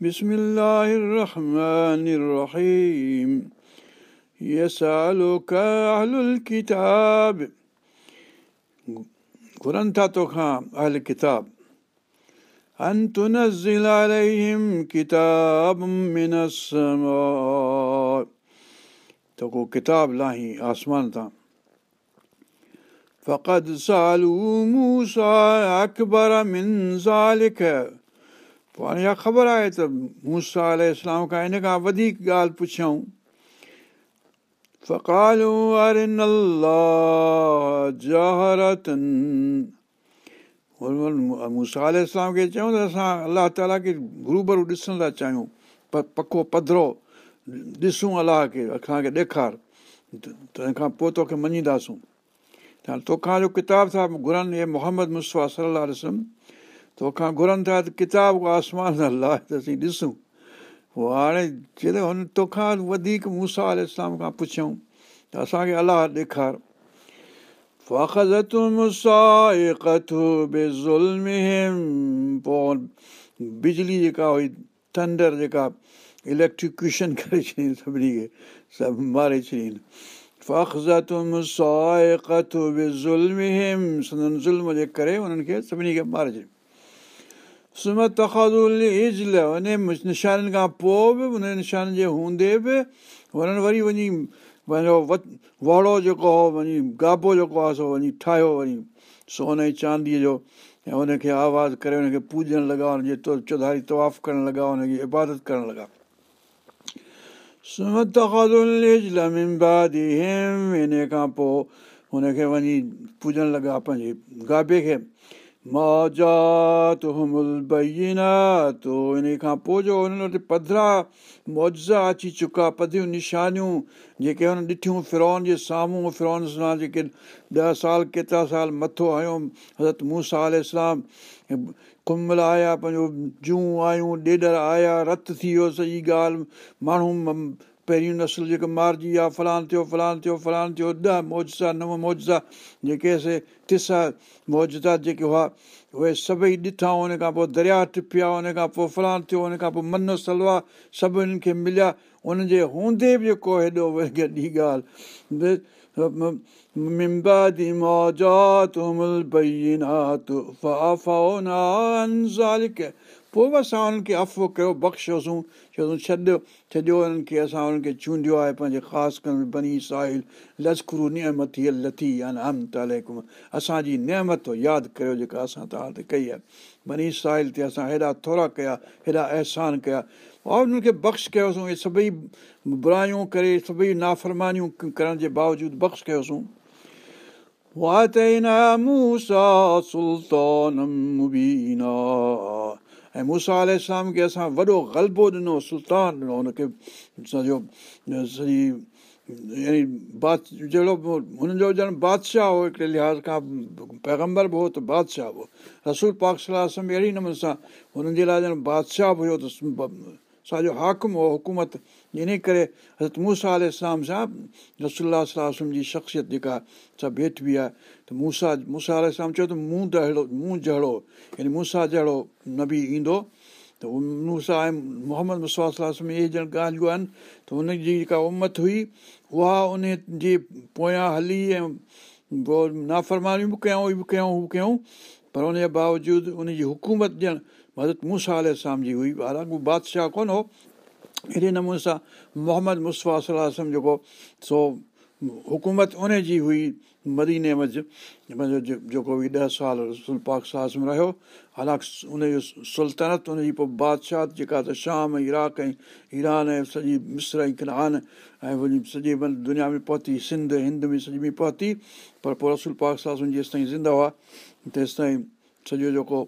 بسم الله الرحمن الرحيم يسألك أهل الكتاب घुरनि था तोखां अहल किताब أن تنزل عليهم كتاب من السماء त को किताब लाही आसमान तां فقد سألوا موسى أكبر من ذلك پوءِ هاڻي اها خبر آهي ته موسيٰ ال اسلام کان ان کان وڌيڪ ڳالهه پڇئون فڪالو ارن موسيٰ ال اسلام کي چيون ته اسان الله تالا کي گروبرو ڏسڻ ٿا چاهيون پ پڪو پڌرو ڏسون الله کي اسان کي ڏيکار تنهن کان پوءِ توکي مڃينداسون توکان جو ڪتاب ٿا گهرن اهي محمد مسوا صلاح توکان گهرن ٿا ته ڪتاب آسمان الله ته اسين ڏسون. پوءِ هاڻي چئي هن توکان وڌيڪ موسيٰ ال اسلام کان پڇئون ته اسان کي الله ڏيکار. پوءِ بجلي جيڪا هئي ٿنڊر جيڪا اليڪٽرڪيوشن ڪري ڇڏيئين سڀني کي سڀ ماري ڇڏيئين ظلم جي ڪري انهن کي سڀني کي ماري سمت ازل ان نشانن کان پوءِ به ان نشان جي هوندي به هنن وري وڃي پنهنجو وهڙو جيڪو هو وڃي گابو جيڪو آهي سو وڃي ٺاهيو وڃي سون ۽ چانديءَ جو ۽ هن کي آواز ڪري هن کي پوڄڻ لڳا هن جي چوڌاري طواف ڪرڻ لڳا هن جي عبادت ڪرڻ لڳا. سمت کان پوءِ هن کي وڃي پوڄڻ لڳا پنهنجي گابي کي ان کان پوءِ جو هنن وٽ پڌرا موزا اچي چڪا پڌيون نشانيون جيڪي هن ڏٺيون فرون جي سامهون فرون سان جيڪي ڏهه سال ڪيترا سال مٿو هيو حضرت موسيٰ آل اسلام ڪمل آيا پنهنجو جون آيون ڏيڏر آيا رت ٿي ويو سڄي ڳالهه ماڻهو پهرين نسل جيڪي مارجي ويا فلان ٿيو فلان ٿيو فلان ٿيو ڏهه موزا نو موزا جيڪي اسي تسا موزا جيڪي هئا اهي سڀئي ڏٺا ان کان پوءِ دريا ٽپيا ان کان پوءِ فلان ٿيو ان کان پوءِ من سلوا سڀ هنن کي مليا. ان جي هوندي به جيڪو هيڏو وڏي ڳالهه پوءِ به اسان هنن کي افو ڪيو بخشيوسين ڇڏيو ڇڏيو هنن کي اسان هنن کي چونڊيو آهي پنهنجي خاص ڪري بني ساحل لشڪرو نيمت لٿي يعني اسان جي نيمت ياد ڪيو جيڪا اسان توهان تي ڪئي آهي. بني ساحل تي اسان هيڏا ٿورا ڪيا هيڏا احسان ڪيا. اور هنن کي بخش ڪيوسين اهي سڀئي برايون ڪري سڀئي نافرمانيون ڪرڻ جي باوجود بخش ڪيوسين. سلطان مبينا ۽ موسيٰ ال اسلام کي اسان وڏو غلبو ڏنو سلطان ڏنو هن کي سڄو سڄي يعني بعد جهڙو هنن جو ڄڻ بادشاهه هو هڪڙي لحاظ کان پيگمبر به هو ته بادشاهه به هو. رسول پاڪ صلاح اهڙي نموني سان هنن جي لاءِ ڄڻ بادشاهه به هيو ته سڄو حاڪم هو حڪومت. ان ڪري حضرت موسيٰ آل اسلام سان رسولا صلاح جي شخصيت جيڪا سڀ هيٺ به آهي ته موسيٰ موسيٰ آل اسلام چيو ته مون ته اهڙو مون جهڙو يعني موسيٰ جهڙو نه به ايندو. ته موسيٰ ۽ محمد مسا صلاح ۾ اهي ڄڻ ڳالهيون آهن ته هن جي جيڪا امت هئي اها ان جي پويان هلي ۽ پوءِ نافرمانيون به ڪيون به ڪيون هو ڪيون پر ان جي باوجود ان جي حڪومت ڄڻ حضرت موسيٰ آل اسلام جي هئي حالانڪه اهو بادشاهه ڪونه هو اهڙي نموني سان محمد مسوا جيڪو سو حڪومت ان جي هئي مديني پنهنجو جيڪو به ڏهه سال رسول پاڪ سازم رهيو حالانڪه ان جو سلطنت ان جي پوءِ بادشاهه جيڪا ته شام عراق ۽ ايران ۽ سڄي مسر ۽ ڪنان ۽ وڃي سڄي دنيا ۾ پهتي سنڌ هند ۾ سڄي ۾ پهتي پر پوءِ رسول پاڪ سازم جيس تائين زنده هئا تيس تائين سڄو جيڪو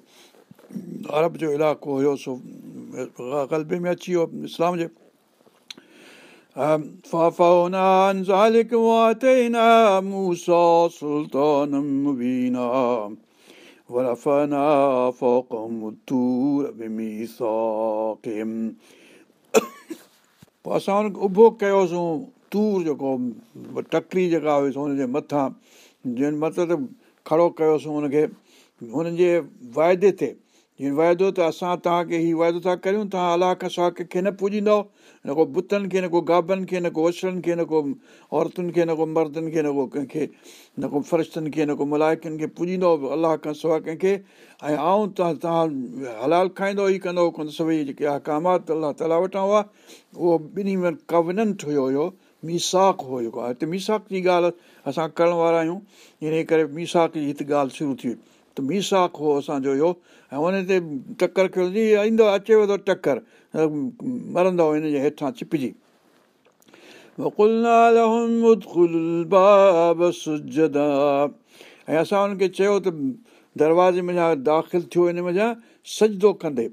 ارب جو علائقو هيو سو غلبي ۾ اچي ويو اسلام جي اسان هن کي اڀو ڪيوسين تور جيڪو ٽڪري جيڪا هئيسين هن جي مٿان جن مطلب کڙو ڪيوسين هن کي هن جي وائدي تي جيئن واعدو ته اسان توهان کي هيءُ واعدو ٿا ڪريون توهان الله کان سواءِ ڪنهن کي نه پوڄيندو نه ڪو بتن کي نه ڪو گابن کي نه ڪو وڇڙن کي نه ڪو عورتن کي نه ڪو مردن کي نه ڪو ڪنهن کي نه ڪو فرشن کي نه ڪو ملائڪن کي پوڄيندو الله کان سواءِ ڪنهن کي ۽ آئون توهان توهان هلال کائيندؤ ئي ڪندؤ ڪونه سڀئي جيڪي اهڪامات الله تالا وٽان هئا اهو ٻنهي ۾ ڪوننٽ هيو هيو ميساڪ هو جيڪو آهي هتي ميساڪ جي ڳالهه اسان ڪرڻ وارا آهيون ان ڪري ميساڪ جي هتي ڳالهه شروع ٿي ته ميساڪ هو اسان جو اهو ۽ هن تي ٽڪر ڪيو ايندو اچيو ٿو ٽڪر مرندو هن جي هيٺان ڇپجي ۽ اسان هن کي چيو ته دروازي ۾ داخل ٿيو هن مڃان سجدو ڪندي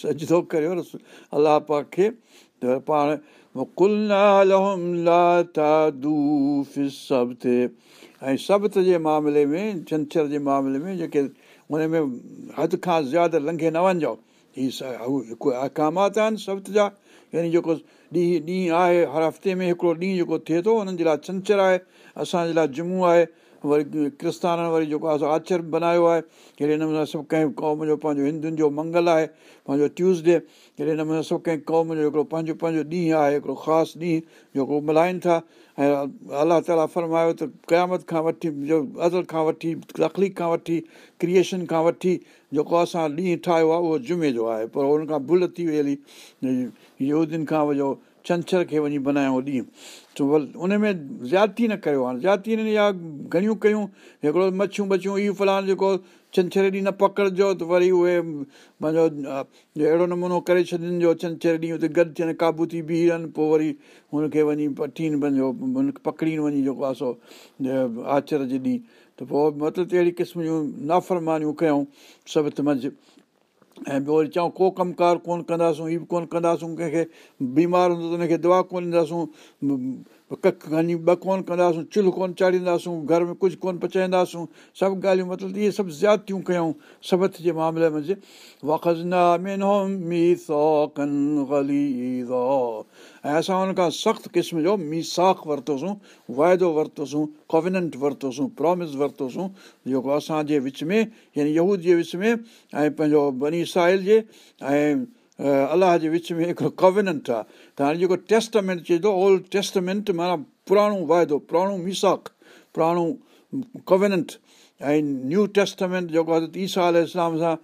سجدو ڪريو الله پاڪ کي ته پاڻ ۽ سبت جي معاملي ۾ ڇنڇر جي معاملي ۾ جيڪي هن ۾ حد کان زياده لنگهي نه وڃو هيءُ هڪ اهڪامات آهن سبت جا. يعني جيڪو ڏينهن ڏينهن آهي هر هفتي ۾ هڪڙو ڏينهن جيڪو ٿئي ٿو هنن جي لاءِ ڇنڇر آهي اسان جي لاءِ جمعو آهي وري ڪرستانن وري جيڪو آهي آچر بنايو آهي اهڙي نموني سڀ ڪنهن قوم جو پنهنجو هندن جو منگل آهي پنهنجو ٽيوزڊي اهڙي نموني سڀ ڪنهن قوم جو هڪڙو پنهنجو پنهنجو ڏينهن آهي هڪڙو خاص ڏينهن جيڪو ملهائن ٿا ۽ الله تالا فرمايو ته قيامت کان وٺي جو عدل کان وٺي کان وٺي ڪرئيشن کان وٺي جيڪو اسان ڏينهن ٺاهيو آهي اهو جمعي جو آهي. پر هن کان ڀل ٿي وئي هلي يودين کان وڃو ڇنڇر کي وڃي بنايو ڏينهن ان ۾ زياتي نه ڪيو هاڻي. زياتي يا گهڻيون ڪيون هڪڙو مڇيون بڇيون اهو فلاڻ جيڪو ڇنڇر ڏينهن نه پڪڙجو ته وري اهي پنهنجو اهڙو نمونو ڪري ڇڏين جو ڇنڇر ڏينهن اتي گڏ ٿين قابو ٿي بيهه رهن پوءِ وري هن کي وڃي پٽين پنهنجو پڪڙين وڃي جيڪو آهي سو آچر جي ڏينهن. ته پوءِ مطلب اهڙي قسم جون نافرمانيون ڪيون سڀ ته منجهه ۽ ٻيو وري چئون ڪو ڪم ڪار ڪونه ڪنداسون هيءَ به ڪونه ڪنداسون ڪنهن کي بيمار هوندو ته هن کي دوا ڪونه ڏينداسون کڻي ٻه ڪونه ڪنداسون چلهه ڪونه چاڙهينداسون گهر ۾ ڪجهه ڪونه پچائينداسون سڀ ڳالهيون مطلب اهي سڀ زياتيون ڪيون سبت جي معاملي ۾۽ اسان هن کان سخت قسم جو ميساڪ ورتوسين واعدو ورتوسين ڪاونينٽ ورتوسين پرومس ورتوسين جيڪو اسان جي وچ ۾ يعني يهود جي وچ ۾۽ پنهنجو بني ساحل جي ۽ الله جي وچ ۾ هڪڙو ڪاونينٽ آهي ته هاڻي جيڪو ٽيسٽمينٽ چئي ٿو اولڊ ٽيسٽمينٽ معنيٰ پراڻو واعدو پراڻو ميساڪ پراڻو ڪاونينٽ ۽ نيو ٽيسٽمينٽ جيڪو آهي ايسا آل اسلام سان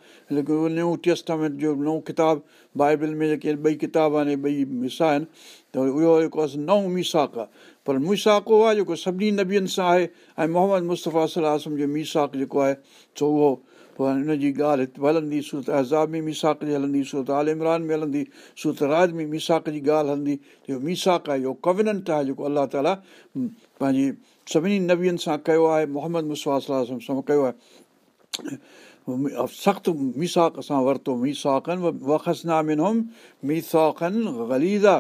نيو ٽيسٽمينٽ جو نئون ڪتاب بائيبل ۾ جيڪي ٻئي ڪتاب آهن ٻئي حصا آهن ته اهو جيڪو آهي نئون ميساڪ آهي پر ميساڪ اهو آهي جيڪو سڀني نبين سان آهي ۽ محمد مصطفيٰ جو ميساڪ جيڪو آهي سو اهو پوءِ هن جي ڳالهه هتي هلندي سورت عذاب ۾ ميساڪ جي هلندي سورت آل عمران ۾ هلندي سورت راج ۾ ميساڪ جي ڳالهه هلندي. اهو ميساڪ آهي اهو ڪوننٽ آهي جيڪو الله تالا پنهنجي سڀني نبين سان ڪيو آهي محمد مسوا سان ڪيو آهي. سخت ميساڪ اسان ورتو ميساڪن وکسنامن هم ميساڪن غليزا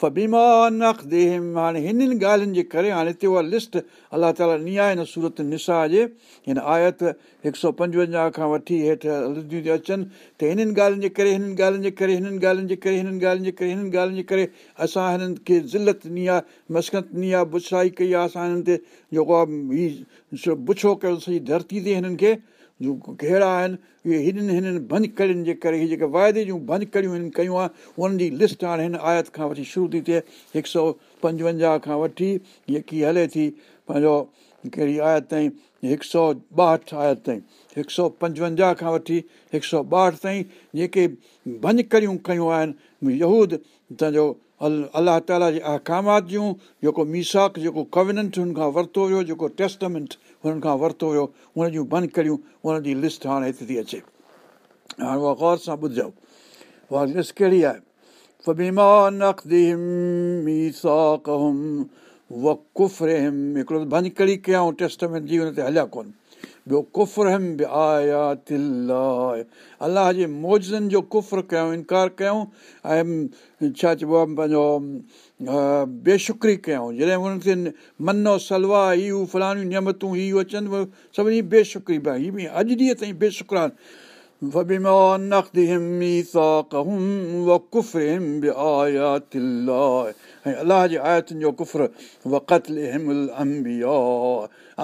فبيما نخديهم هاڻي هنن ڳالهين جي ڪري هاڻي هتي اها لسٽ الله تالا ڏني آهي هن سورت نسا جي هن آيت هڪ سؤ پنجونجاهه کان وٺي هيٺ اچن ته هنن ڳالهين جي ڪري هنن ڳالهين جي ڪري هنن ڳالهين جي ڪري هنن ڳالهين جي ڪري هنن ڳالهين جي ڪري اسان هنن کي ذلت ڏني آهي مسڪت ڏني آهي بڇائي ڪئي آهي اسان هنن تي جيڪو آهي هيءُ بڇو ڪيو سڄي ڌرتي تي هنن کي ڪهڙا آهن اهي هنن هنن بند ڪڙين جي ڪري هيءَ جيڪي وائدي جون بند ڪڙيون هنن ڪيون آهي انهن جي لسٽ هاڻي هن آيت کان وٺي شروع ٿي ٿئي هڪ سؤ پنجونجاهه کان وٺي جيڪي هلي ٿي پنهنجو ڪهڙي آيت تائين هڪ سؤ ٻاهٺ آيت تائين هڪ سؤ پنجونجاهه کان وٺي هڪ سؤ ٻاهٺ تائين جيڪي بند ڪڙيون ڪيون آهن يهود تنهن جو ال الله تالا جي اهڪامات جون جيڪو ميساڪ جيڪو ڪوننٽ هن کان ورتو هيو جيڪو ٽيسٽمينٽ هنن کان ورتو هيو هن جون ڪريون هن جي لسٽ هاڻي هتي ٿي اچي. هاڻي سان لسٽ ڪهڙي آهي؟ هڪڙو بند ڪڙهي ڪيئون ٽيسٽمينٽ جي هن تي هليا ڪونه ٻيو ڪفر به آيا الله جي موجن جو ڪفر ڪيون انڪار ڪيون ۽ ڇا چئبو آهي پنهنجو بيشڪري ڪيون. جڏهن هنن کي منو سلوا هيءَ فلاڻيون نيمتون هيءَ اچن سڀني بيشڪري به اڄ ڏينهن تائين بيشڪران ۽ الله جي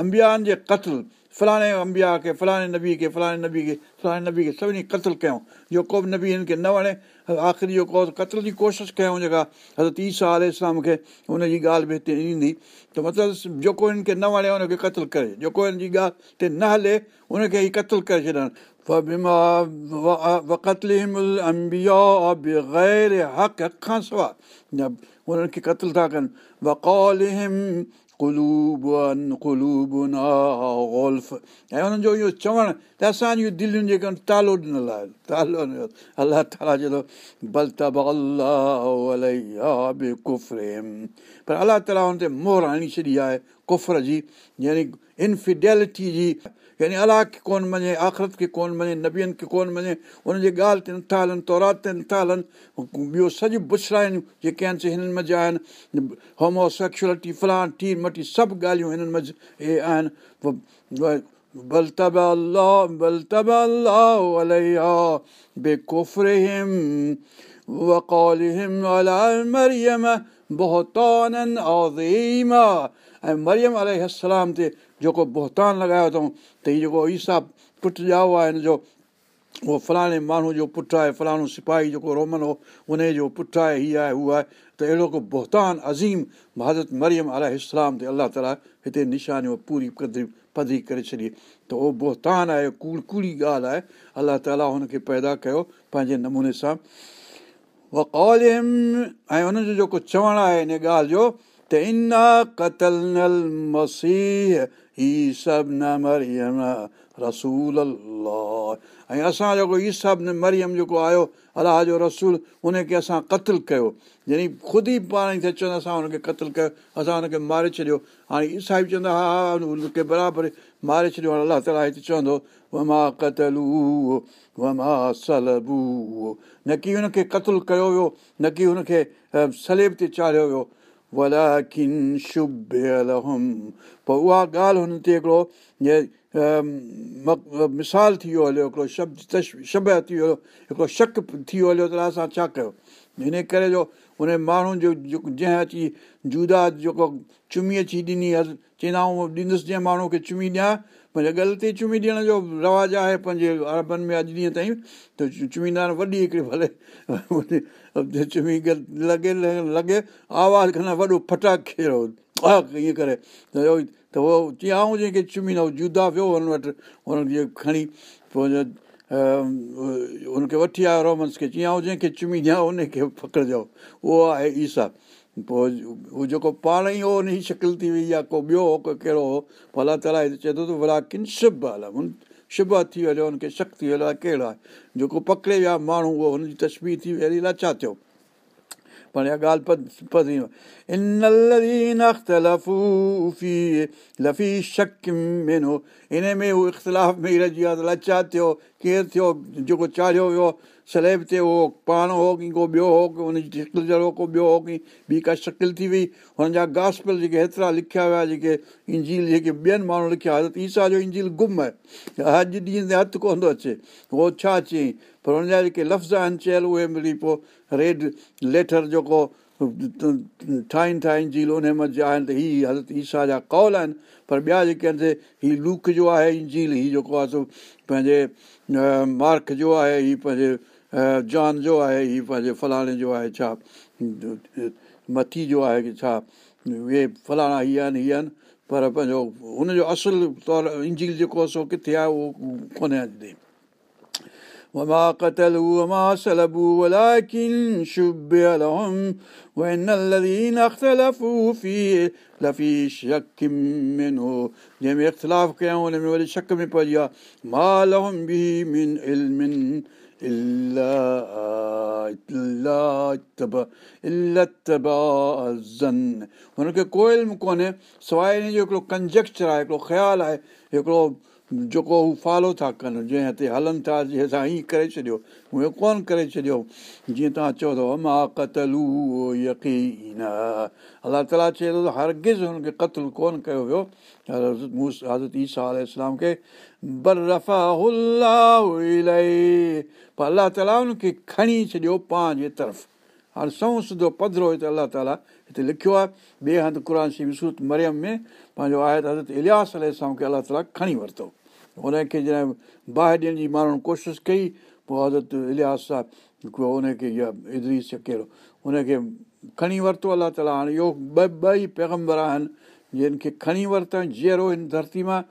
امبيان جي فلاڻي امبيا کي فلاڻي نبي کي فلاڻي نبي کي فلاڻي نبي کي سڀني قتل ڪيون جيڪو به نبي هن کي نه وڻي آخري جيڪو قتل جي ڪوشش ڪيون جيڪا حضرت ايسا آل اسلام کي هن جي ڳالهه به هتي ايندي. ته مطلب جيڪو هن کي نه وڻي هن کي قتل ڪري. جيڪو هن جي ڳالهه تي نه هلي هن کي ئي قتل ڪري سواءِ هنن کي قتل ٿا ڪن جو اهو چوڻ ته اسانجيون دلين جيڪي آهن تالو ڏنل آهي تالو الله تالا چئي ٿو پر الله تالا هن تي موهر هڻي ڇڏي آهي ڪفر جي يعني انفڊيلٽي جي يعني الله کي ڪونه مڃي آخرت کي ڪونه مڃي نبين کي ڪونه مڃي هن جي ڳالهه تي نٿا هلن تورات تي نٿا هلن ٻيو سڄ بڇڙايون جيڪي آهن هنن منجهه آهن. مٽي سڀ ڳالهيون هنن جيڪو بوهتان لڳايو اٿئون ته هيءُ جيڪو ايسا پٽ ڄائو آهي هن جو اهو فلاڻي ماڻهو جو پٽ آهي فلاڻو سپاهي جيڪو رومن هو ان جو پٽ آهي هيءَ آهي هو آهي. ته اهڙو ڪو بوهتان عظيم حضرت مريم اسلام تي الله تالا هتي نشانيون پوري پڌري ڪري ڇڏي ته اهو بوهتان آهي ڪوڙ ڪوڙي ڳالهه آهي. الله تالا هن کي پيدا ڪيو پنهنجي نموني سان. جيڪو چوڻ آهي هن ڳالهه جو ته انا ڪتل نل مسيح سڀ نه مريم رسول الله ۽ اسان جيڪو ئي نه مريم جيڪو آيو الله جو رسول هن کي اسان قتل ڪيو. يعني خود ئي پاڻ ئي چوندا اسان هن کي قتل ڪيو اسان هن کي ماري ڇڏيو. هاڻي ايسا به چوندا ها ها هن کي برابر ماري ڇڏيو. هاڻي الله تالا هتي چوندو وما ڪتلو وما سلبو نه ڪه هن کي قتل ڪيو ويو نه ڪه هن کي سليب تي چاڙهيو ويو شڀ پوءِ اها ڳالهه هن تي هڪڙو مثال ٿي ويو هليو هڪڙو شبد شب ٿي ويو هڪڙو شڪ ٿي ويو هليو ته اسان ڇا ڪيو هن ڪري جو هن ماڻهو جو جنهن اچي جودا جيڪو چمي اچي ڏني چوندا آهيون ڏيندس جنهن ماڻهو کي چمي ڏيان پنهنجي غلطي چمي ڏيڻ جو رواج آهي پنهنجي اربن ۾ اڄ ڏينهن تائين ته چميندا آهن وڏي هڪڙي ڀلي چمي لڳي لڳي آواز کڻان وڏو فٽاڪ کيڙو ائين ڪري ته ته اهو چيائون جنهن کي چميندا جدا ويو هن وٽ هن کي کڻي پوءِ هن کي وٺي آيو رومنس کي چيائون جنهن کي چمي ڏيان ان کي پڪڙجو اهو آهي ايسا پوءِ اهو جيڪو پاڻ ئي هو ان جي شڪل ٿي وئي يا ڪو ٻيو هو ڪو ڪهڙو هو پوءِ الله تالا چئي ٿو شڀ ٿي ويو هن کي شڪ ٿي ويو آهي ڪهڙو آهي؟ جيڪو پڪڙي ويا ماڻهو اهو هن جي تصوير ٿي وئي الائي ڇا ٿيو؟ پر اها ڳالهه هو اختلاف ۾ رهجي ويو ڇا ٿيو ڪير ٿيو جيڪو چاڙهيو ويو سليب تي اهو پاڻ هو ڪه ڪو ٻيو هو ڪه هن جي شڪل جهڙو ڪو ٻيو هو ڪه ٻي ڪا شڪل ٿي وئي هن جا گاسپل جيڪي هيترا لکيا ويا جيڪي انجيل جيڪي ٻين ماڻهو لکيا حضرت ايسا جو انجيل گم آهي اڄ ڏينهن تي هٿ ڪونه ٿو اچي اهو ڇا چيئين پر هن جا جيڪي لفظ آهن چيل اهي ملي پوءِ ريڊ ليٽر جيڪو ٺاهين ٿا انجيل ان منجهه آهن ته هيءَ حضرت ايسا جا ڪول آهن پر ٻيا جيڪي آهن هيءَ لوڪ جو آهي انجيل هيءَ جيڪو آهي سو پنهنجي مارڪ جو آهي هيءَ پنهنجي जान जो आहे हीअ पंहिंजे फलाणे जो आहे छा मथी जो आहे की छा उहे फलाणा हीअ आहिनि हीअ आहिनि पर पंहिंजो हुनजो असुलु तौरु इंजील जेको आहे सो किथे आहे उहो कोन्हे अॼु وما قتلوا وما سلبوا ولكن شبه لهم وإن الذين اختلفوا فيه لفي شك منه जंहिंमें इख़्तिलाफ़ कयऊं हुन में वरी शक में पइजी आहे ما لهم به من علم हुनखे को इल्मु कोन्हे सवाइ हिन जो हिकिड़ो कंजेक्चर आहे हिकिड़ो ख़्यालु आहे हिकिड़ो جيڪو هو فالو ٿا ڪن جنهن هتي هلن ٿا جيئن هيئن ڪري ڇڏيو اهي ڪونه ڪري ڇڏيو. جيئن توهان چئو الله تالا چئي ٿو هرگز هن کي قتل ڪونه ڪيو ويو. حضرت ايسا الله تالا هن کي کڻي ڇڏيو پنهنجي طرف. هاڻي سئون سڌو پڌرو هتي الله تالا هتي لکيو آهي. ٻئي هنڌ قر سورت مريم ۾ پنهنجو آهي ته حضرت الياس کي الله تالا کڻي ورتو هن کي جڏهن باهه ڏيڻ جي ماڻهن ڪوشش ڪئي پوءِ حضرت الياس صاحب هن کي اها ادريس ڪهڙو هن کي کڻي ورتو الله تالا. هاڻي اهو ٻه ٻئي پيگمبر آهن جن کي کڻي ورتو جيئرو هن ڌرتي مان.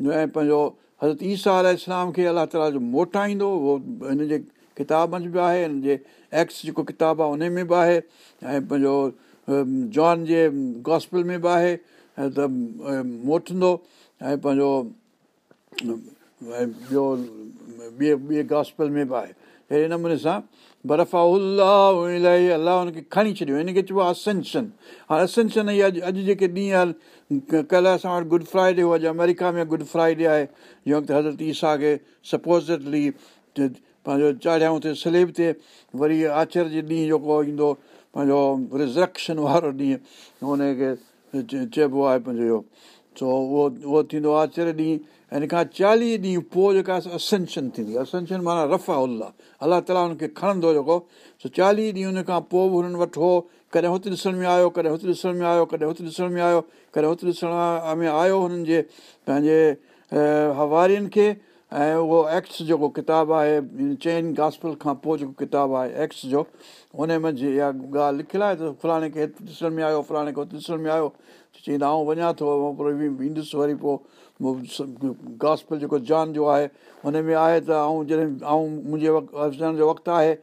۽ پنهنجو حضرت ايسا ال اسلام کي الله تالا جو موٽائيندو اهو هن جي ڪتاب ۾ به آهي هن جي ايڪس جيڪو ڪتاب آهي ان ۾ به آهي. ۽ پنهنجو جان جي گاسپل ۾ به آهي ۽ ته موٽندو. ۽ پنهنجو ٻيو ٻئي ٻئي گاسپل ۾ به آهي. اهڙي نموني سان برفا الاهي الله هن کي کڻي ڇڏيو. هن کي چئبو آهي اسينشن. هاڻي اسينشن اها اڄ جيڪي ڏينهن ڪلهه اسان وٽ گڊ فرائيڊي هو اڄ آمريڪا ۾ گڊ فرائيڊي آهي. جنهن وقت حضرت ايسا کي سپوزلي پنهنجو چاڙهيائون تي سليب تي وري آچر جي ڏينهن جيڪو ايندو پنهنجو رزرڪشن وارو ڏينهن هن کي چئبو آهي پنهنجو اهو سو اهو اهو ٿيندو آچر ڏينهن هن کان چاليهه ڏينهن پوءِ جيڪا اسينشن ٿيندي اسينشن معنيٰ رفا الا الله تالا هن کي کڻندو جيڪو سو چاليهه ڏينهن هن کان پوءِ به هنن وٽ هو ڪڏهن هتي ڏسڻ ۾ آيو ڪڏهن هتي ڏسڻ ۾ آيو ڪڏهن هتي ڏسڻ ۾ آيو ڪڏهن هتي ڏسڻ ۾ آيو هنن جي پنهنجي هوارين کي ۽ اهو ايڪس جيڪو ڪتاب آهي چئن گاسپل کان پوءِ جيڪو ڪتاب آهي ايڪس جو ان ۾ اها ڳالهه لکيل آهي ته فلاڻي کي ڏسڻ ۾ آيو فلاڻي کي هتي ڏسڻ ۾ آيو چئيندا آئون وڃان ٿو ايندس وري پوءِ گاسپل جيڪو جان جو آهي هن ۾ آهي ته ۽ جڏهن ۽ منهنجي وقت جو وقت آهي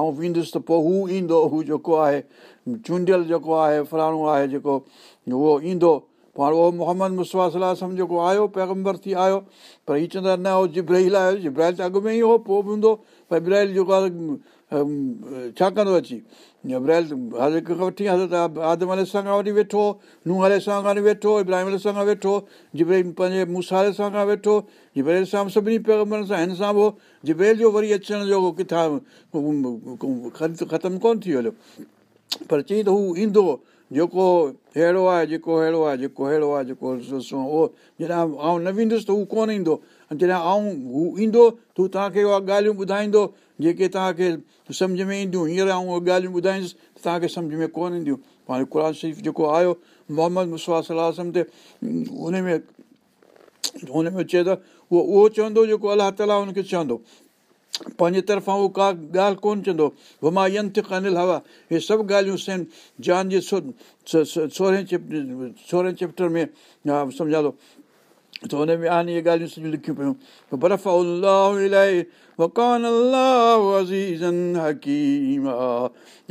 ۽ ويندس ته پوءِ هو ايندو هو جيڪو آهي چونڊيل جيڪو آهي فلاڻو آهي جيڪو اهو ايندو پوءِ هاڻي اهو محمد مسوا صلاح جيڪو آيو پيگمبر ٿي آيو پر هيءَ چوندا نه اهو جبراهل آيو جبراهل ته اڳ ۾ ئي هو پوءِ به هوندو پر ابراهل جيڪو آهي ڇا ڪندو اچي؟ ابراهل هر هڪ کان وٺي حضرت آدم ال سان وٺي ويٺو ننهن ال سان کان ويٺو ابراهيم ال سان ويٺو جبراهل پنهنجي موسال سان کان ويٺو جبراهل سان سڀني پيگمبرن سان هن سان پوءِ جبراهل جو وري اچڻ جو ڪٿان ختم ڪونه ٿي هليو. پر چئي ته هو ايندو جيڪو اهڙو آهي جيڪو اهڙو آهي جيڪو اهڙو آهي جيڪو اهو جڏهن آئون نه ويندس ته هو ڪونه ايندو جڏهن آئون هو ايندو ته هو توهان کي اها ڳالهيون ٻڌائيندو جيڪي توهان کي سمجهه ۾ اينديون هينئر آئون اهي ڳالهيون ٻڌائيندس ته توهان کي سمجهه ۾ ڪونه اينديون پاڻ قر شريف جيڪو آيو محمد مسوا صلاح تي ان ۾ هن ۾ چئي ته اهو اهو چوندو جيڪو الله تالا هن کي چوندو پنهنجي طرفان اهو ڪا ڳالهه ڪونه چوندو. هما ينت ڪانل هوا اهي سڀ ڳالهيون سين جان جي سورهين چيپٽر سورهين چيپٽر ۾ سمجهان ٿو ته هن ۾ آهن اهي ڳالهيون سڄيون لکيون پيون.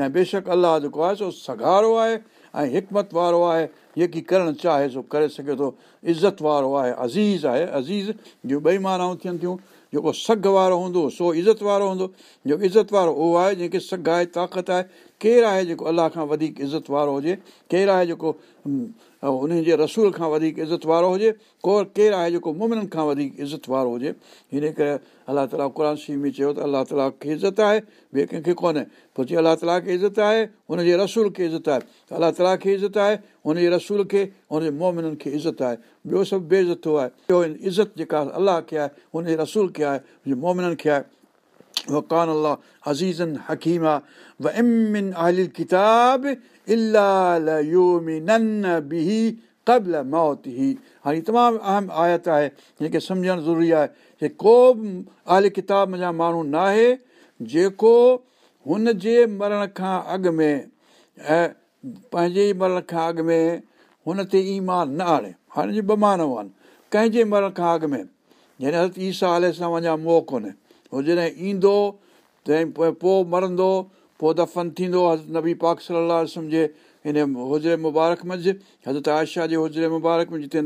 ۽ بيشڪ الله جيڪو آهي سو سگارو آهي ۽ حڪمت وارو آهي. جيڪي ڪرڻ چاهي سو ڪري سگهي ٿو. عزت وارو آهي عزيز آهي. عزيز جو ٻئي مانائون ٿين ٿيون جيڪو سگهه وارو هوندو سو عزت وارو هوندو. جيڪو عزت وارو اهو آهي جنهن کي سگهه آهي طاقت آهي ڪير آهي جيڪو الله کان وڌيڪ عزت وارو هجي؟ ڪير آهي جيڪو ان جي رسول کان وڌيڪ عزت وارو هجي؟ ڪو ڪير آهي جيڪو ممنن کان وڌيڪ عزت وارو هجي؟ هن ڪري الله تالا قر شي ۾ چيو ته الله تالا کي عزت آهي ٻئي ڪنهن کي ڪونهي. پوءِ چئي الله تالا کي عزت آهي هن جي رسول کي عزت آهي. الله تالا کي عزت آهي هن جي رسول کي هن جي مومنن کي عزت آهي. ٻيو سڀ بيئزتو آهي. ٻيو عزت جيڪا الله کي آهي هن جي رسول کي آهي مومنن کي آهي الله عزيزن حڪيم هاڻي تمام اهم آيت آهي جنهن کي سمجهڻ ضروري آهي ڪه ڪو به آل ڪتاب جا ماڻهو نه آهي جيڪو هن جي مرڻ کان اڳ ۾۽ پنهنجي مرڻ کان اڳ ۾ هن تي ايمان نه آڻي هاڻي جي ٻه مانو آهن ڪنهن جي مرڻ کان اڳ ۾ جڏهن حضرت ايسا آلي سان وڃان موهه ڪونهي اهو جڏهن ايندو تنهن پوءِ مرندو پوءِ دفن ٿيندو حضرت نبي پاڪ صلاح سمجهي هن هجري مبارڪ منجهه حضرت آيشا جي هجري مبارڪ ۾ جتي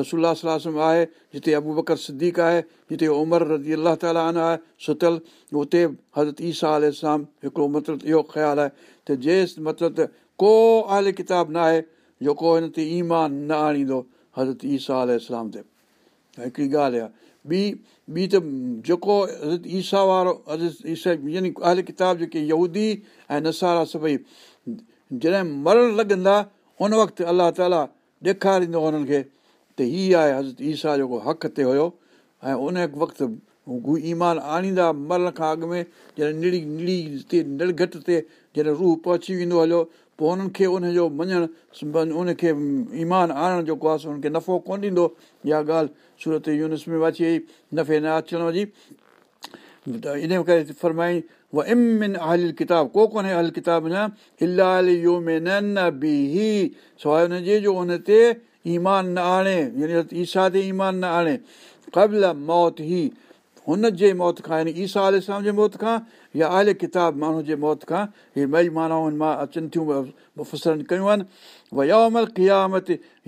رسولا صلاح آهي جتي ابو بڪر صديق آهي جتي عمر رزي الله تالا آهي ستل اتي حضرت ايسا هڪڙو مطلب اهو خيال آهي ته جيس مطلب ته ڪو آلي ڪتاب نه آهي جيڪو هن تي ايمان نه آڻيندو حضرت ايسا آل اسلام تي هڪڙي ڳالهه آهي ٻي ٻي ته جيڪو ايسا وارو حضرت ايسا يعني آل ڪتاب جيڪي يهودي ۽ نسارا سڀئي جڏهن مرڻ لڳندا ان وقت الله تالا ڏيکاريندو هنن کي ته هيءَ آهي حضرت ايسا جيڪو حق تي هيو ۽ ان وقت ايمان آڻيندا مرڻ کان اڳ ۾ جڏهن نڙي گهٽ تي جڏهن روهه پهچي ويندو هليو پوءِ هنن کي ان جو مڃڻ ان کي ايمان آڻڻ جيڪو آهي سو هن کي نفعو ڪونه ڏيندو. اها ڳالهه سورت يونس ۾ اچي وئي نفي نه اچڻ جي ته ان ڪري فرمائي ڪتاب ڪو ڪونهي اهل ڪتاب نه. الاهي به سواءِ هن جي جو هن تي ايمان نه آڻي ايسا تي ايمان نه آڻي. قبل موت ئي هن جي موت کان يعني ايسا آل اسلام جي موت کان يا آل ڪتاب ماڻهو جي موت کان اهي ٻئي ماڻهو مان اچن ٿيون مفسرن ڪيون آهن. ويامل قيامت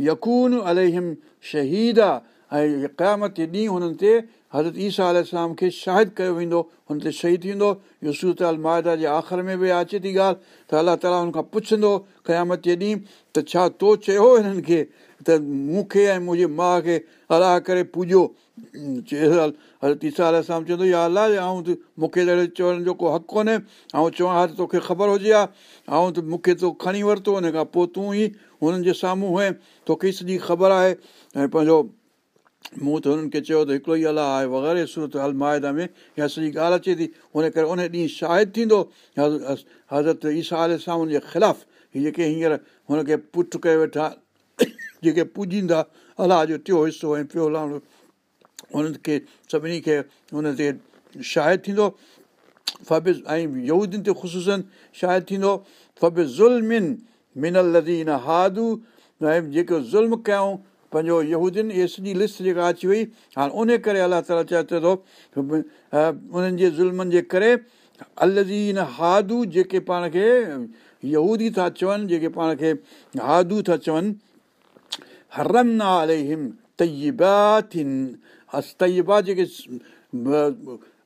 يڪون الهم شهيد. آهي ۽ قيامت ڏينهن هنن تي حضرت ايسا آل اسلام کي شاهد ڪيو ويندو هن تي شهيد ٿيندو. اهو سورت ال ماهدا جي آخر ۾ به اچي ٿي ڳالهه ته الله تالا هن کان پڇندو قيامت جي ڏينهن ته ڇا تو چيو هنن کي ته مون کي ۽ منهنجي ماءُ کي الله ڪري پوڄو حضرت ايسا آل چوندو يا الله ۽ ته مون کي ته چوڻ جو ڪو حق ڪونهي ۽ چوان ها ته توکي خبر هجي ها ۽ ته مون کي تو کڻي ورتو هن کان پوءِ تون ئي هنن جي سامهون هئي توکي سڄي خبر آهي ۽ پنهنجو مون ته هنن کي چيو ته هڪڙو ئي الله آهي وغيره سورت ال ماهدا ۾ اها سڄي ڳالهه اچي ٿي هن ڪري ان ڏينهن شاهد ٿيندو حضرت ايسا آل اسلام جي خلاف هيءَ جيڪي هينئر هن کي پٺ ڪيو ويٺا جيڪي پوڄيندا الله جو ٽيون حصو ۽ پيو لاڻو هنن کي سڀني کي هن تي شاهد ٿيندو ۽ يهودين تي خشوسن شاهد ٿيندو ظلمن منل لدين هادو ۽ جيڪو ظلم ڪيون پنهنجو يهودين اهي سڄي لسٽ جيڪا اچي وئي هاڻي ان ڪري الله تالا چئي ٿو انهن جي ظلمن جي ڪري الدين هادو جيڪي پاڻ کي يهودي ٿا چون جيڪي پاڻ کي هادو ٿا چون ٿن تيبا جيڪي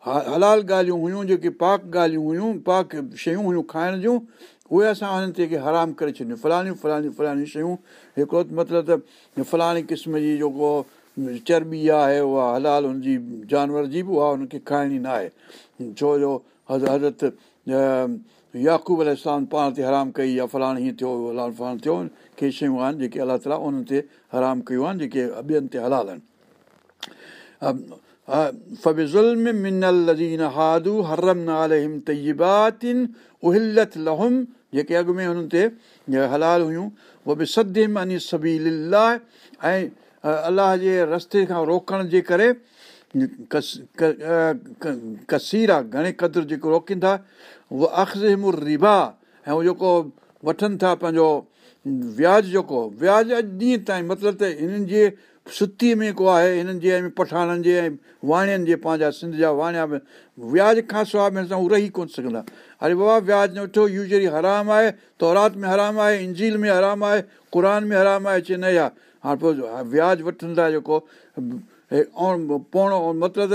هلال ڳالهيون هيون جيڪي پاڪ ڳالهيون هيون پاڪ شيون هيون کائڻ جون اهي اسان هنن تي حرام ڪري ڇڏيون فلاڻيون فلاڻيون فلاڻيون شيون هڪڙو مطلب ته فلاڻي قسم جي جيڪو چرٻي آهي اها هلال هن جي جانور جي به اها هن کي کائڻي نه آهي ڇو جو حضرت ياقوب ال پاڻ تي حرام ڪئي يا فلاڻ هيئن ٿيو فلاڻ ٿيو ڪي شيون آهن جيڪي الله تالا انهن تي حرام ڪيون آهن جيڪي ٻين تي هلال آهن اهلت لهم جيڪي اڳ ۾ هنن تي هلال هيون اهو به سدم اني سڀي لاءِ ۽ الله جي رستي کان روڪڻ جي ڪري ڪسير آهي گهڻي قدر جيڪو روڪين ٿا اهو اخزم ربا ۽ اهو جيڪو وٺن ٿا پنهنجو وياج جيڪو وياج اڄ ڏينهن تائين مطلب ته هنن جي ستيءَ ۾ ڪو آهي هنن جي ۽ پٺاڻن جي ۽ واڻين جي پنهنجا سنڌ جا واڻيا وياج کان سواءِ ۾ اهي رهي ڪونه سگهندا اري بابا وياج نه وٺو يوجري حرام آهي تورات ۾ حرام آهي انجيل ۾ حرام آهي قر ۾ حرام آهي چئي نه آهي هاڻي پوءِ وياج وٺن ٿا جيڪو پوڻو مطلب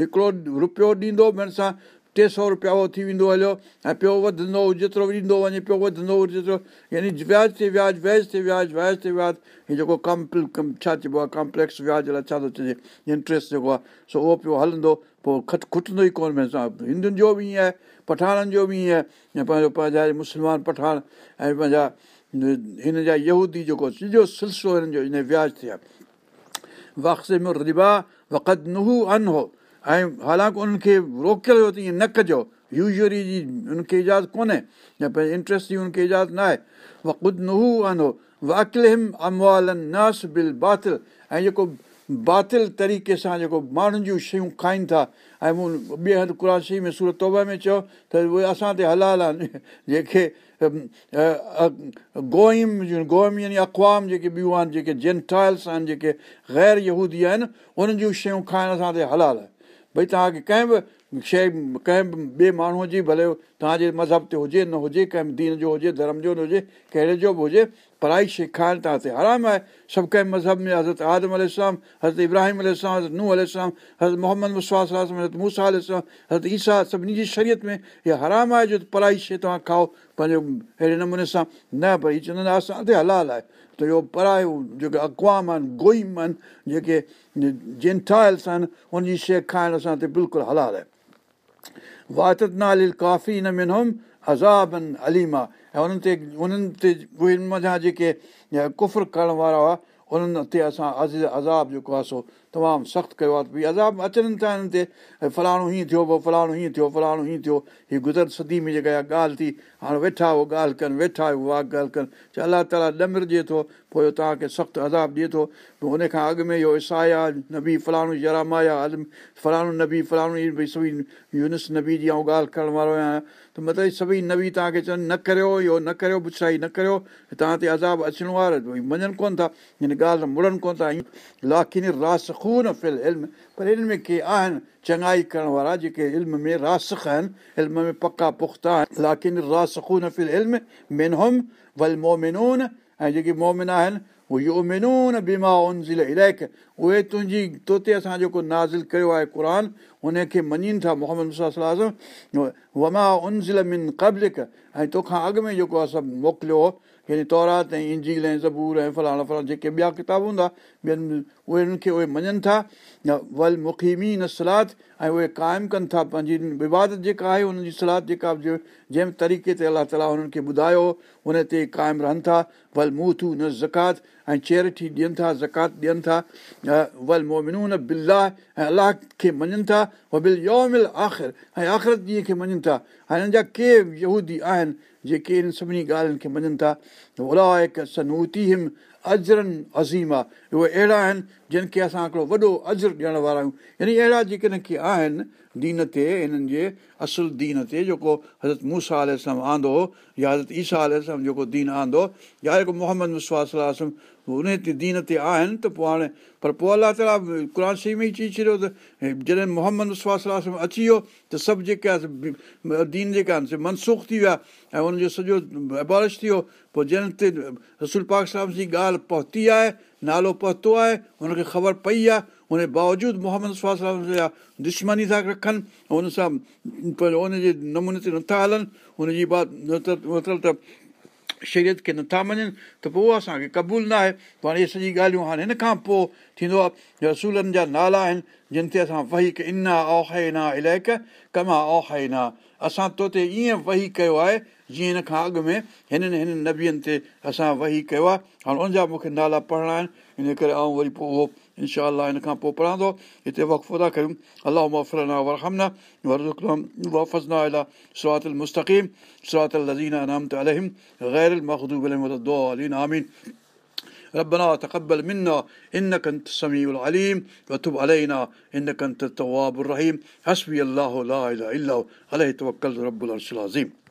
هڪڙو رپيو ڏيندو ٻين سان ٽي سؤ رپيا اهو ٿي ويندو هليو ۽ پيو وڌندو جيترو ڏيندو وڃي پيو وڌندو جيترو يعني وياج تي وياج وياج تي وياج وياج تي وياج هيءَ جيڪو ڪمپل ڇا چئبو آهي ڪامپليڪس وياج الائي ڇا ٿو چئجي انٽرسٽ جيڪو آهي سو اهو پيو هلندو پوءِ کٽ کٽندو ئي ڪونه ڀئي هندن جو به ائين آهي پٺاڻن جو به ائين آهي ۽ پنهنجو پنهنجا مسلمان پٺان ۽ پنهنجا هن جا يهودي جيڪو سڄو سلسلو هنن جو هن وياج تي آهي وقت ۾ ربا وقت نحو ان هو ۽ حالانڪه انهن کي روڪيل هيو ته ائين نه ڪجو يوجري جي ان کي اجازت ڪونهي يا پنهنجي انٽرسٽ جي ان کي اجازت نه آهي وقد نحو آنو واڪل هم اموالن ناس بل باطل ۽ جيڪو باطل طريقي سان جيڪو ماڻهن جون شيون کائين ٿا ۽ مون ٻئي هنڌ قراشي ۾ سورت توبا ۾ چيو ته اهي اسان تي هلال آهن جيڪي گوئم گوئم يعني اقوام جيڪي ٻيون آهن جيڪي جينٽائلس آهن جيڪي غير يهودي آهن انهن جون شيون کائڻ تي هلال آهي ڀئي توهان کي ڪنهن به شيءِ ڪنهن به ٻئي ماڻهوءَ جي ڀلي توهان جي مذهب تي هجي نه هجي ڪنهن دين جو هجي ڌرم جو نه هجي ڪهڙي جو به هجي پڙهائي شيءِ کائڻ توهان تي آرام آهي. سڀ ڪنهن مذهب ۾ حضرت آدم الارم حضرت ابراهيم حضرت نو الارم حضرت محمد مسواس حضرت موسيٰ حضرت ايسا سڀني جي شرييت ۾ اها حرام آهي جو پڙهائي شيءِ توهان کائو پنهنجو اهڙي نموني سان. نه ڀئي چوندا اسان تي هلال آهي. ته اهو پڙهايو جيڪي اقوام آهن گوئم آهن جيڪي جينٽائلس آهن هن جي شيءِ کائڻ اسان تي بلڪل هلال آهي واتت نال ڪافي نه منم ازابن اليما ۽ انهن تي انهن تي اهي مزا جيڪي ڪفر ڪرڻ وارا هئا انهن تي اسان از عذاب جيڪو آهي سو تمام سخت ڪيو آهي. ڀئي عذاب اچن ٿا هنن تي فلاڻو هيئن ٿيو پوءِ فلاڻو هيئن ٿيو فلاڻو هيئن ٿيو. هيءَ گذر صدي ۾ جيڪا اها ڳالهه ٿي هاڻي ويٺا اهو ڳالهه ڪن ويٺا اها ڳالهه ڪن ڇا الله تالا ڏمرجي ٿو پوءِ اهو توهان کي سخت عذاب ڏئي ٿو. پوءِ هن کان اڳ ۾ اهو ايسايا نبي فلاڻو جرامايا فلاڻو نبي فلاڻو ڀئي سڀئي يونس نبي جي آئون ڳالهه ڪرڻ وارو آهيان. ته مطلب سڀئي نبي توهان کي چون نه ڪريو اهو نه ڪريو پڇائي نه ڪريو توهان تي عذاب اچڻو آهي. ڀئي مڃن ڪونه ٿا هن ڳالهه مڙن ڪونه ٿا. لاکن راس خون فل علم پر هن ۾ ڪي آهن چڱائي ڪرڻ وارا جيڪي علم ۾ راسک آهن علم پڪا پختا آهن راس علم مومن آهن الائڪ اهي تنهنجي تو تي اسان جيڪو نازل ڪيو آهي قر ان کي مڃين ٿا محمد وما انزل من قبلڪ ۽ توکان اڳ ۾ جيڪو سڀ موڪليو يعني تورات جيڪي ٻيا ڪتاب هوندا ٻين اهي انهن کي اهي مڃن ٿا ول مکيمي نه سلاد ۽ اهي قائم ڪن ٿا. پنهنجي عبادت جيڪا آهي انهن جي سلاد جيڪا به جنهن طريقي تي الله تالا هنن کي ٻڌايو هن تي قائم رهن ٿا. ول موٿو نه زڪات ۽ چيرٺي ڏين ٿا زڪات ڏين ٿا. ول مومنو نه بلا ۽ الله کي مڃن ٿا. بل يومل آخر ۽ آخرت ڏينهن کي مڃن ٿا. هاڻي هن جا ڪي يهودي آهن جيڪي ان سڀني ڳالهين کي مڃن ٿا. هڪ سنوتي هم اجرن عظيم آهي اهي اهڙا آهن جن کي اسان هڪڙو وڏو اجر ڏيڻ وارا آهيون. يعني اهڙا جيڪڏهن ڪي آهن دين تي هنن جي اصل دين تي جيڪو حضرت موسيٰ عالم آندو هو يا حضرت ايسا عالم جيڪو دين آندو يا جيڪو محمد مسواسم ان تي دين تي آهن ته پوءِ هاڻي پر پوءِ الله تالا قر شريف ۾ ئي چئي ڇڏيو ته جڏهن محمد مسواسم اچي ويو ته سڀ جيڪي آهي دين جيڪا آهن سي منسوخ ٿي ويا ۽ ان جو سڄو ابالش ٿي ويو پوءِ جنهن تي رسول پاڪ صاحب جي ڳالهه پهتي آهي نالو پهتو آهي هن کي خبر پئي آهي هن باوجود محمد جا دشمني ٿا رکن هن سان ان جي نموني تي نٿا هلن. هن جي مطلب ته شرييت کي نٿا مڃن ته پوءِ اهو اسان کي قبول نه آهي هاڻي اهي سڄي ڳالهيون هاڻي هن کان پوءِ ٿيندو آهي رسولن جا نالا آهن جن تي اسان وهي انا اوهنا الائق ڪما اوهنا اسان تو تي ائين وهي ڪيو آهي جيئن هن کان اڳ ۾ هنن هنن نبين تي اسان وهي ڪيو آهي هاڻي ان جا مون کي نالا پڙهڻا آهن ان ڪري ۽ وري پوءِ اهو इनशा हिन खां पोइ पढ़ंदो हिते वक़फ़ो था कयूं अलाह मफ़रना वरहमना वफ़ज़ना अला सरात المستقيم صراط الذين أنعمت عليهم غير المغضوب عليهم ولا الضالين آمين ربنا تقبل منا إنك أنت السميع العليم وتب علينا إنك أنت التواب الرحيم حسبي الله لا إله إلا هو عليه توكلت رب العرش العظيم